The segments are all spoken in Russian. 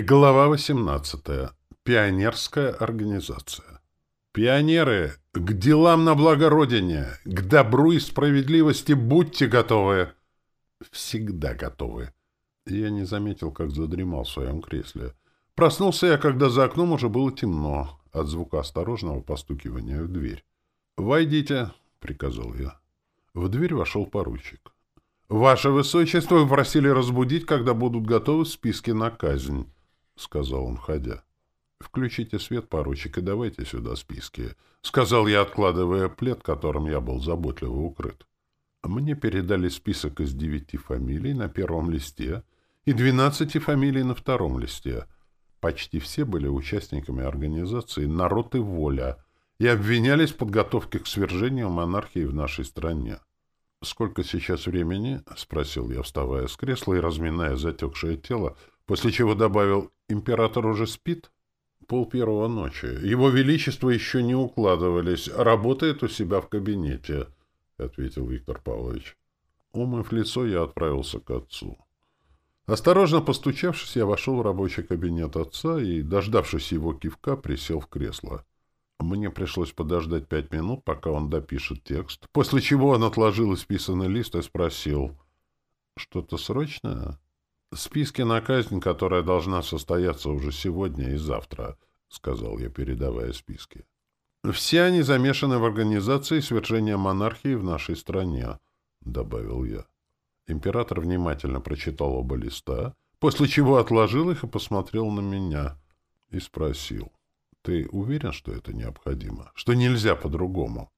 Глава 18. Пионерская организация. Пионеры, к делам на благо Родине, к добру и справедливости будьте готовы. Всегда готовы. Я не заметил, как задремал в своем кресле. Проснулся я, когда за окном уже было темно, от звука осторожного постукивания в дверь. «Войдите», — приказал я. В дверь вошел поручик. «Ваше Высочество, вы просили разбудить, когда будут готовы списки на казнь». — сказал он, входя. «Включите свет, поручик, и давайте сюда списки», — сказал я, откладывая плед, которым я был заботливо укрыт. Мне передали список из девяти фамилий на первом листе и двенадцати фамилий на втором листе. Почти все были участниками организации «Народ и воля» и обвинялись в подготовке к свержению монархии в нашей стране. «Сколько сейчас времени?» — спросил я, вставая с кресла и разминая затекшее тело — После чего добавил, император уже спит? Пол первого ночи. Его величество еще не укладывались. Работает у себя в кабинете, — ответил Виктор Павлович. Умыв лицо, я отправился к отцу. Осторожно постучавшись, я вошел в рабочий кабинет отца и, дождавшись его кивка, присел в кресло. Мне пришлось подождать пять минут, пока он допишет текст, после чего он отложил исписанный лист и спросил, «Что-то срочное?» списке на казнь, которая должна состояться уже сегодня и завтра», — сказал я, передавая списки. «Все они замешаны в организации свержения монархии в нашей стране», — добавил я. Император внимательно прочитал оба листа, после чего отложил их и посмотрел на меня и спросил. «Ты уверен, что это необходимо? Что нельзя по-другому?»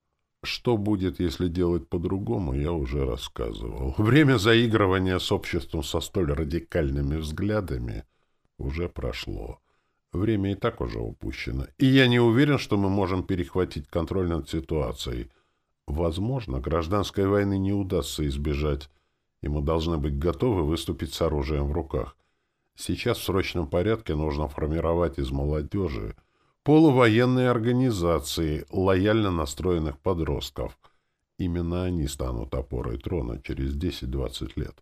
Что будет, если делать по-другому, я уже рассказывал. Время заигрывания с обществом со столь радикальными взглядами уже прошло. Время и так уже упущено. И я не уверен, что мы можем перехватить контроль над ситуацией. Возможно, гражданской войны не удастся избежать, и мы должны быть готовы выступить с оружием в руках. Сейчас в срочном порядке нужно формировать из молодежи – полувоенные организации, лояльно настроенных подростков. Именно они станут опорой трона через 10-20 лет.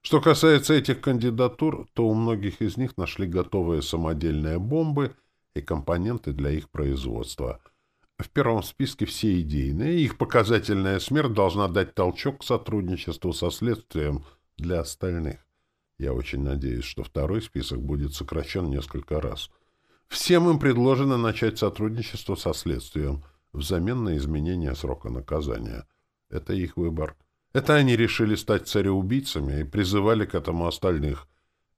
Что касается этих кандидатур, то у многих из них нашли готовые самодельные бомбы и компоненты для их производства. В первом списке все идейные, их показательная смерть должна дать толчок к сотрудничеству со следствием для остальных. Я очень надеюсь, что второй список будет сокращен несколько раз – Всем им предложено начать сотрудничество со следствием взамен на изменение срока наказания. Это их выбор. Это они решили стать цареубийцами и призывали к этому остальных.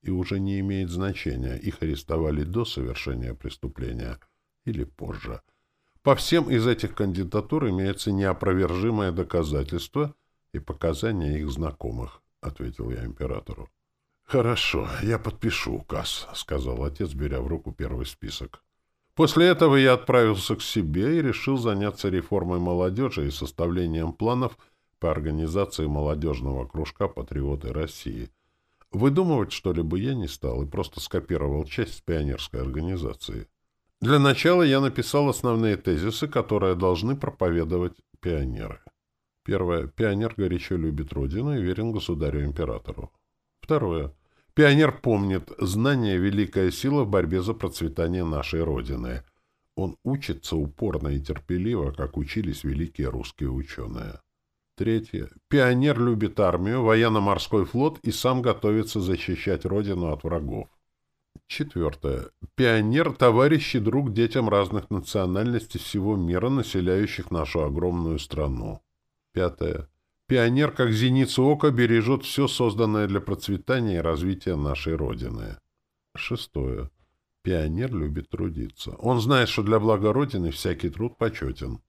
И уже не имеет значения, их арестовали до совершения преступления или позже. По всем из этих кандидатур имеется неопровержимое доказательство и показания их знакомых, — ответил я императору. «Хорошо, я подпишу указ», — сказал отец, беря в руку первый список. После этого я отправился к себе и решил заняться реформой молодежи и составлением планов по организации молодежного кружка «Патриоты России». Выдумывать что-либо я не стал и просто скопировал часть пионерской организации. Для начала я написал основные тезисы, которые должны проповедовать пионеры. Первое. Пионер горячо любит родину и верен государю-императору. Второе. Пионер помнит, знание — великая сила в борьбе за процветание нашей Родины. Он учится упорно и терпеливо, как учились великие русские ученые. Третье. Пионер любит армию, военно-морской флот и сам готовится защищать Родину от врагов. Четвертое. Пионер – товарищ и друг детям разных национальностей всего мира, населяющих нашу огромную страну. Пятое. Пионер, как зеницу ока, бережет все созданное для процветания и развития нашей Родины. Шестое. Пионер любит трудиться. Он знает, что для блага Родины всякий труд почетен.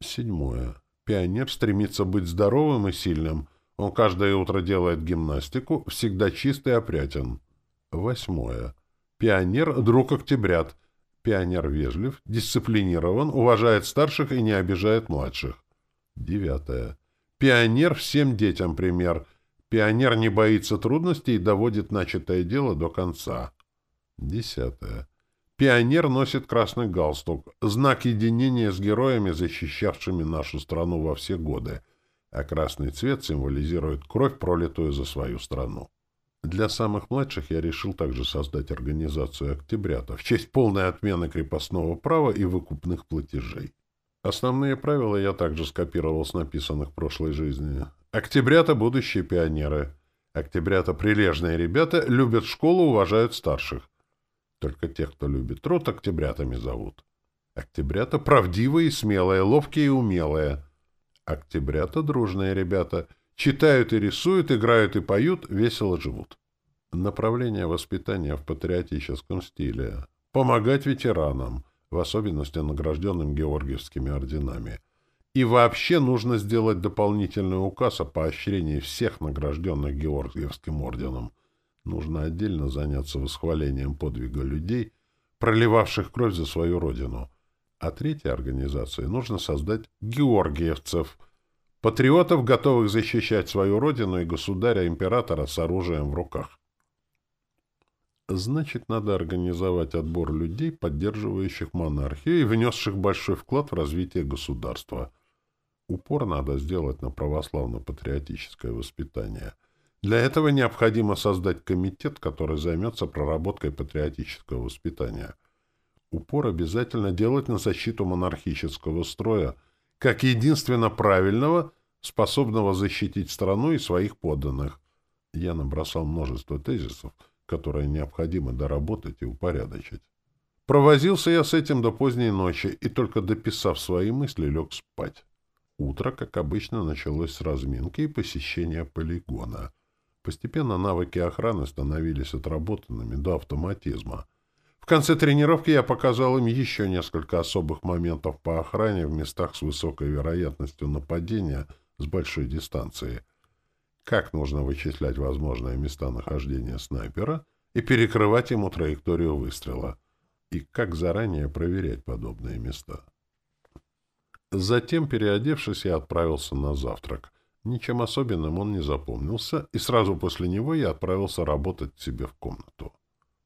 Седьмое. Пионер стремится быть здоровым и сильным. Он каждое утро делает гимнастику, всегда чистый и опрятен. Восьмое. Пионер – друг октябрят. Пионер вежлив, дисциплинирован, уважает старших и не обижает младших. Девятое. Пионер всем детям пример. Пионер не боится трудностей и доводит начатое дело до конца. Десятое. Пионер носит красный галстук, знак единения с героями, защищавшими нашу страну во все годы, а красный цвет символизирует кровь, пролитую за свою страну. Для самых младших я решил также создать организацию «Октябрята» в честь полной отмены крепостного права и выкупных платежей. Основные правила я также скопировал с написанных в прошлой жизни. Октябрята — будущие пионеры. Октябрята — прилежные ребята, любят школу, уважают старших. Только тех, кто любит труд, октябрятами зовут. Октябрята — правдивые, смелые, ловкие и умелые. Октябрята — дружные ребята. Читают и рисуют, играют и поют, весело живут. Направление воспитания в патриотическом стиле. Помогать ветеранам — в особенности награжденным Георгиевскими орденами. И вообще нужно сделать дополнительный указ о поощрении всех награжденных Георгиевским орденом. Нужно отдельно заняться восхвалением подвига людей, проливавших кровь за свою родину. А третьей организации нужно создать георгиевцев, патриотов, готовых защищать свою родину и государя-императора с оружием в руках. Значит, надо организовать отбор людей, поддерживающих монархию и внесших большой вклад в развитие государства. Упор надо сделать на православно-патриотическое воспитание. Для этого необходимо создать комитет, который займется проработкой патриотического воспитания. Упор обязательно делать на защиту монархического строя, как единственно правильного, способного защитить страну и своих подданных. Я набросал множество тезисов, которое необходимо доработать и упорядочить. Провозился я с этим до поздней ночи и, только дописав свои мысли, лег спать. Утро, как обычно, началось с разминки и посещения полигона. Постепенно навыки охраны становились отработанными до автоматизма. В конце тренировки я показал им еще несколько особых моментов по охране в местах с высокой вероятностью нападения с большой дистанции — как нужно вычислять возможные места нахождения снайпера и перекрывать ему траекторию выстрела, и как заранее проверять подобные места. Затем, переодевшись, я отправился на завтрак. Ничем особенным он не запомнился, и сразу после него я отправился работать себе в комнату.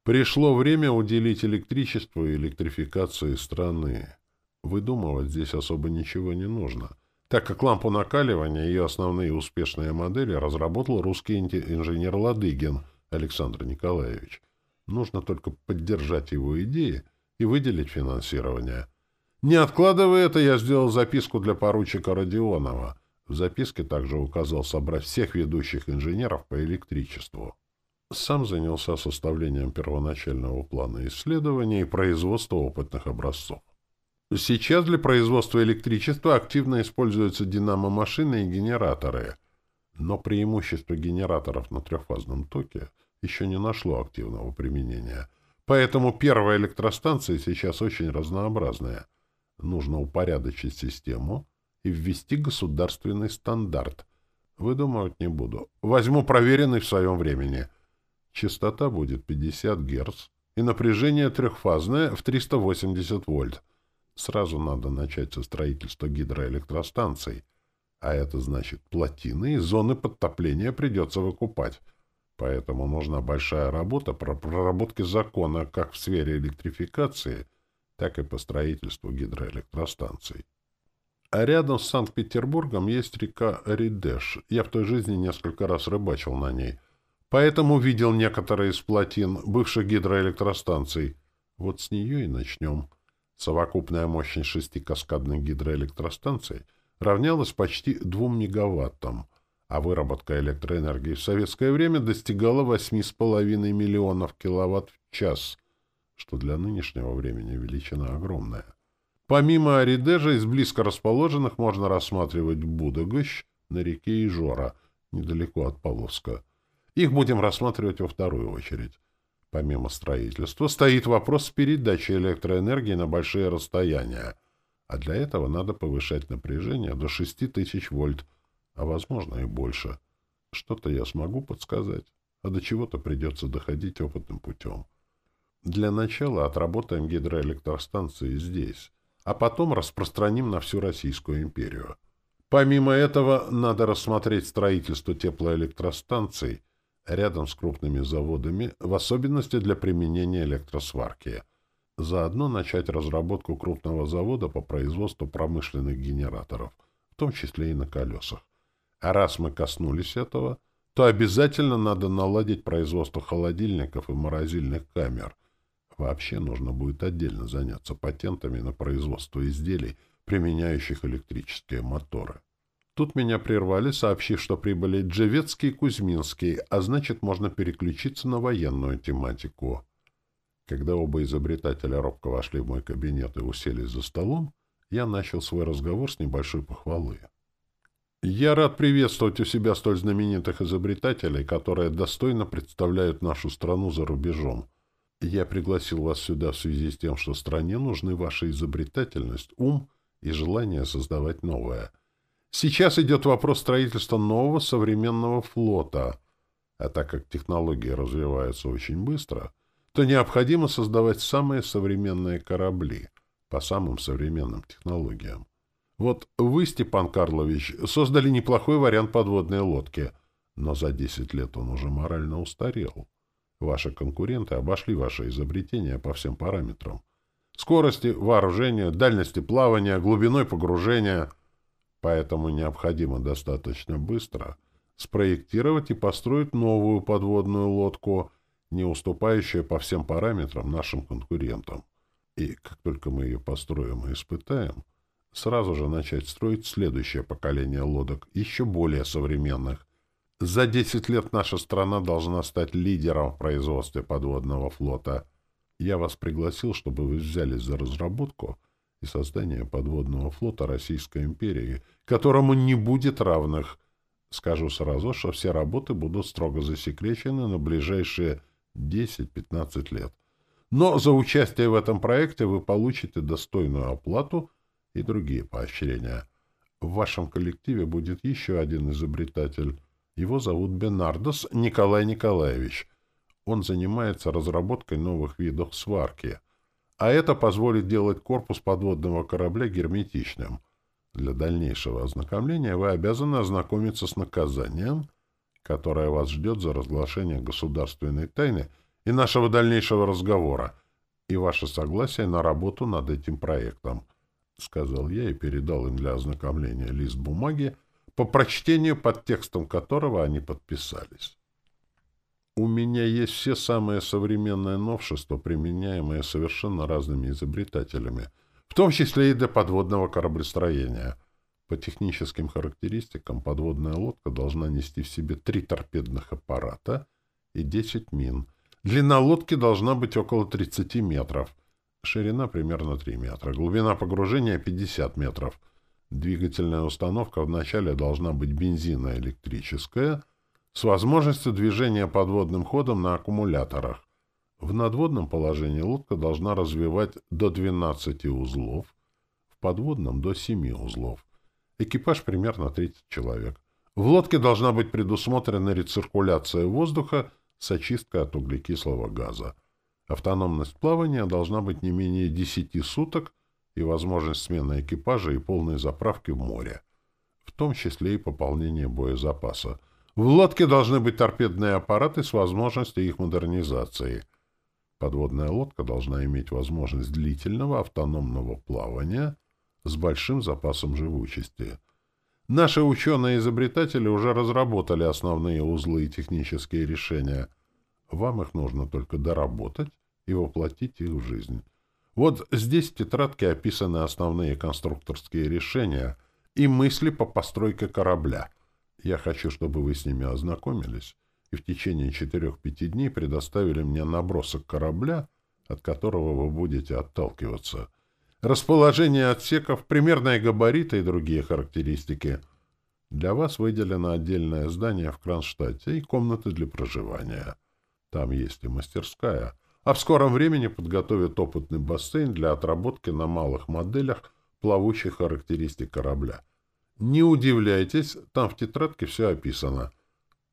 Пришло время уделить электричеству и электрификации страны. Выдумывать здесь особо ничего не нужно — так как лампу накаливания и ее основные успешные модели разработал русский инженер Ладыгин Александр Николаевич. Нужно только поддержать его идеи и выделить финансирование. Не откладывая это, я сделал записку для поручика Родионова. В записке также указал собрать всех ведущих инженеров по электричеству. Сам занялся составлением первоначального плана исследований и производства опытных образцов. Сейчас для производства электричества активно используются динамомашины и генераторы, но преимущество генераторов на трехфазном токе еще не нашло активного применения. Поэтому первая электростанция сейчас очень разнообразная. Нужно упорядочить систему и ввести государственный стандарт. Выдумывать не буду. Возьму проверенный в своем времени. Частота будет 50 Гц и напряжение трехфазное в 380 вольт. Сразу надо начать со строительства гидроэлектростанций, а это значит плотины и зоны подтопления придется выкупать. Поэтому нужна большая работа по проработке закона как в сфере электрификации, так и по строительству гидроэлектростанций. А рядом с Санкт-Петербургом есть река Ридеш. Я в той жизни несколько раз рыбачил на ней. Поэтому видел некоторые из плотин бывших гидроэлектростанций. Вот с нее и начнем. Совокупная мощность шести каскадных гидроэлектростанций равнялась почти 2 мегаваттам, а выработка электроэнергии в советское время достигала 8,5 миллионов киловатт в час, что для нынешнего времени величина огромная. Помимо Аридежа, из близко расположенных можно рассматривать Будагощ на реке Ижора, недалеко от Павловска. Их будем рассматривать во вторую очередь. Помимо строительства стоит вопрос передачи электроэнергии на большие расстояния, а для этого надо повышать напряжение до 6000 вольт, а возможно и больше. Что-то я смогу подсказать, а до чего-то придется доходить опытным путем. Для начала отработаем гидроэлектростанции здесь, а потом распространим на всю Российскую империю. Помимо этого, надо рассмотреть строительство теплоэлектростанций – рядом с крупными заводами, в особенности для применения электросварки. Заодно начать разработку крупного завода по производству промышленных генераторов, в том числе и на колесах. А раз мы коснулись этого, то обязательно надо наладить производство холодильников и морозильных камер. Вообще нужно будет отдельно заняться патентами на производство изделий, применяющих электрические моторы. Тут меня прервали, сообщив, что прибыли Джевецкий и Кузьминский, а значит, можно переключиться на военную тематику. Когда оба изобретателя робко вошли в мой кабинет и уселись за столом, я начал свой разговор с небольшой похвалы. Я рад приветствовать у себя столь знаменитых изобретателей, которые достойно представляют нашу страну за рубежом. Я пригласил вас сюда в связи с тем, что стране нужны ваша изобретательность, ум и желание создавать новое — Сейчас идет вопрос строительства нового современного флота. А так как технологии развиваются очень быстро, то необходимо создавать самые современные корабли по самым современным технологиям. Вот вы, Степан Карлович, создали неплохой вариант подводной лодки, но за 10 лет он уже морально устарел. Ваши конкуренты обошли ваше изобретение по всем параметрам. Скорости, вооружения, дальности плавания, глубиной погружения — поэтому необходимо достаточно быстро спроектировать и построить новую подводную лодку, не уступающую по всем параметрам нашим конкурентам. И как только мы ее построим и испытаем, сразу же начать строить следующее поколение лодок, еще более современных. За 10 лет наша страна должна стать лидером в производстве подводного флота. Я вас пригласил, чтобы вы взялись за разработку — и создание подводного флота Российской империи, которому не будет равных. Скажу сразу, что все работы будут строго засекречены на ближайшие 10-15 лет. Но за участие в этом проекте вы получите достойную оплату и другие поощрения. В вашем коллективе будет еще один изобретатель. Его зовут Бенардос Николай Николаевич. Он занимается разработкой новых видов сварки – а это позволит делать корпус подводного корабля герметичным. Для дальнейшего ознакомления вы обязаны ознакомиться с наказанием, которое вас ждет за разглашение государственной тайны и нашего дальнейшего разговора, и ваше согласие на работу над этим проектом, — сказал я и передал им для ознакомления лист бумаги, по прочтению под текстом которого они подписались. У меня есть все самые современные новшества, применяемые совершенно разными изобретателями, в том числе и для подводного кораблестроения. По техническим характеристикам подводная лодка должна нести в себе три торпедных аппарата и 10 мин. Длина лодки должна быть около 30 метров, ширина примерно 3 метра, глубина погружения 50 метров. Двигательная установка вначале должна быть бензиноэлектрическая – с возможностью движения подводным ходом на аккумуляторах. В надводном положении лодка должна развивать до 12 узлов, в подводном — до 7 узлов. Экипаж примерно 30 человек. В лодке должна быть предусмотрена рециркуляция воздуха с очисткой от углекислого газа. Автономность плавания должна быть не менее 10 суток и возможность смены экипажа и полной заправки в море, в том числе и пополнение боезапаса — в лодке должны быть торпедные аппараты с возможностью их модернизации. Подводная лодка должна иметь возможность длительного автономного плавания с большим запасом живучести. Наши ученые-изобретатели уже разработали основные узлы и технические решения. Вам их нужно только доработать и воплотить их в жизнь. Вот здесь в тетрадке описаны основные конструкторские решения и мысли по постройке корабля — я хочу, чтобы вы с ними ознакомились и в течение 4-5 дней предоставили мне набросок корабля, от которого вы будете отталкиваться. Расположение отсеков, примерные габариты и другие характеристики. Для вас выделено отдельное здание в Кронштадте и комнаты для проживания. Там есть и мастерская. А в скором времени подготовят опытный бассейн для отработки на малых моделях плавучих характеристик корабля — не удивляйтесь, там в тетрадке все описано.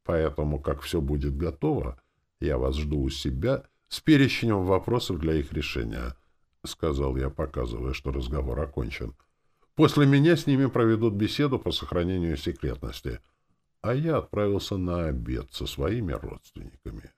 Поэтому, как все будет готово, я вас жду у себя с перечнем вопросов для их решения, — сказал я, показывая, что разговор окончен. После меня с ними проведут беседу по сохранению секретности. А я отправился на обед со своими родственниками.